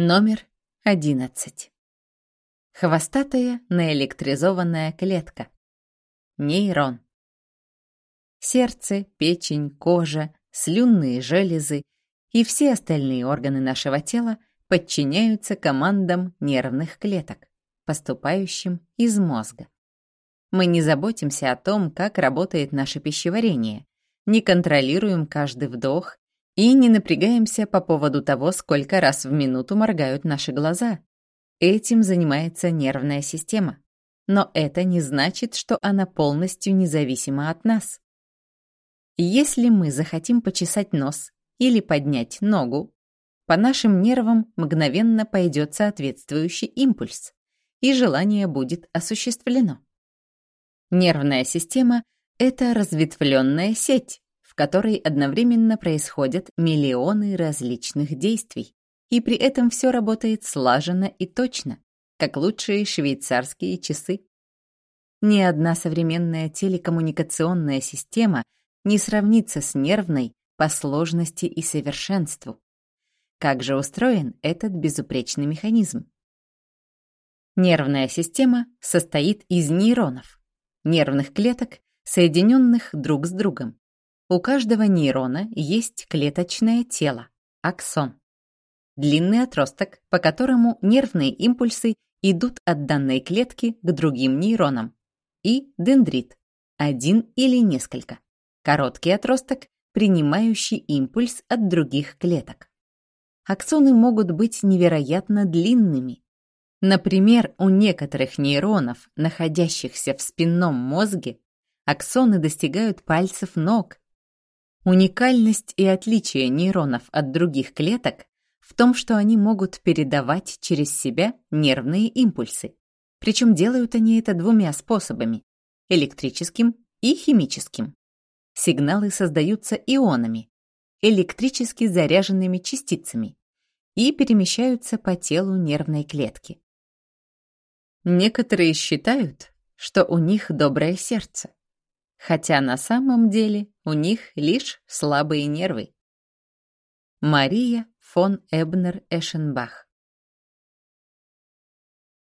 Номер 11. Хвостатая наэлектризованная клетка. Нейрон. Сердце, печень, кожа, слюнные железы и все остальные органы нашего тела подчиняются командам нервных клеток, поступающим из мозга. Мы не заботимся о том, как работает наше пищеварение, не контролируем каждый вдох и не напрягаемся по поводу того, сколько раз в минуту моргают наши глаза. Этим занимается нервная система. Но это не значит, что она полностью независима от нас. Если мы захотим почесать нос или поднять ногу, по нашим нервам мгновенно пойдет соответствующий импульс, и желание будет осуществлено. Нервная система — это разветвленная сеть, которой одновременно происходят миллионы различных действий, и при этом все работает слаженно и точно, как лучшие швейцарские часы. Ни одна современная телекоммуникационная система не сравнится с нервной по сложности и совершенству. Как же устроен этот безупречный механизм? Нервная система состоит из нейронов, нервных клеток, соединенных друг с другом. У каждого нейрона есть клеточное тело – аксон. Длинный отросток, по которому нервные импульсы идут от данной клетки к другим нейронам. И дендрит – один или несколько. Короткий отросток, принимающий импульс от других клеток. Аксоны могут быть невероятно длинными. Например, у некоторых нейронов, находящихся в спинном мозге, аксоны достигают пальцев ног, Уникальность и отличие нейронов от других клеток в том, что они могут передавать через себя нервные импульсы. Причем делают они это двумя способами – электрическим и химическим. Сигналы создаются ионами, электрически заряженными частицами, и перемещаются по телу нервной клетки. Некоторые считают, что у них доброе сердце хотя на самом деле у них лишь слабые нервы. Мария фон Эбнер-Эшенбах